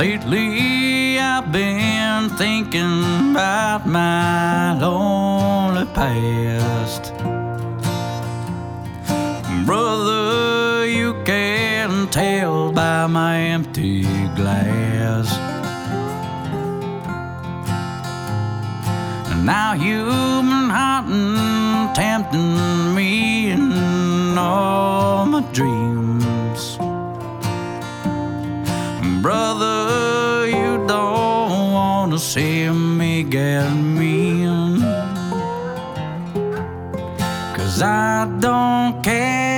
Lately, I've been thinking about my lonely past. Brother, you can tell by my empty glass. Now you've been hunting, tempting me see me get mean. Cause I don't care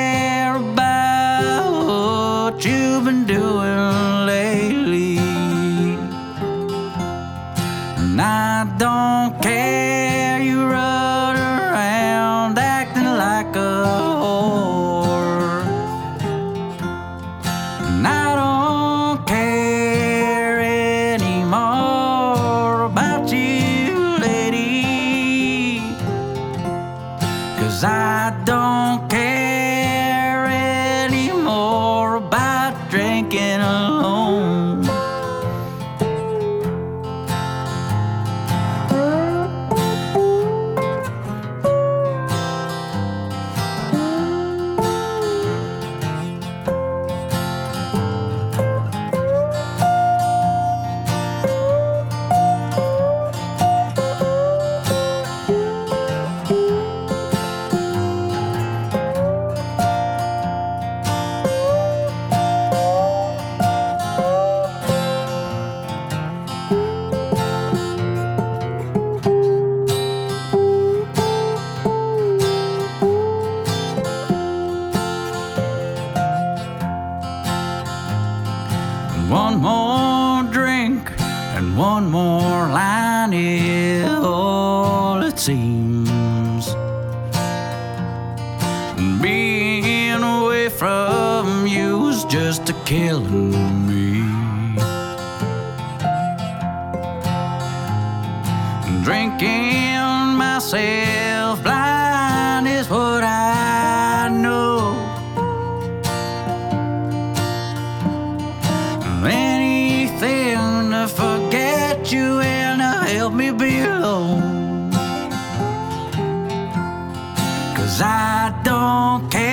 Cause I don't care One more drink and one more line is all it seems. Being away from you is just a killing me. Drinking myself help me be alone. Cause I don't care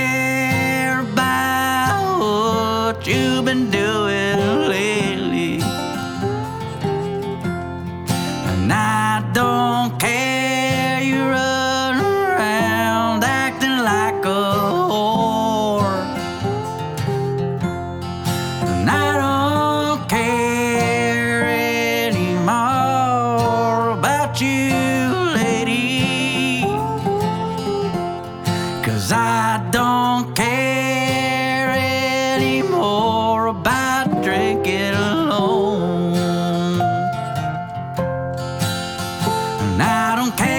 or about drinking alone. And I don't care.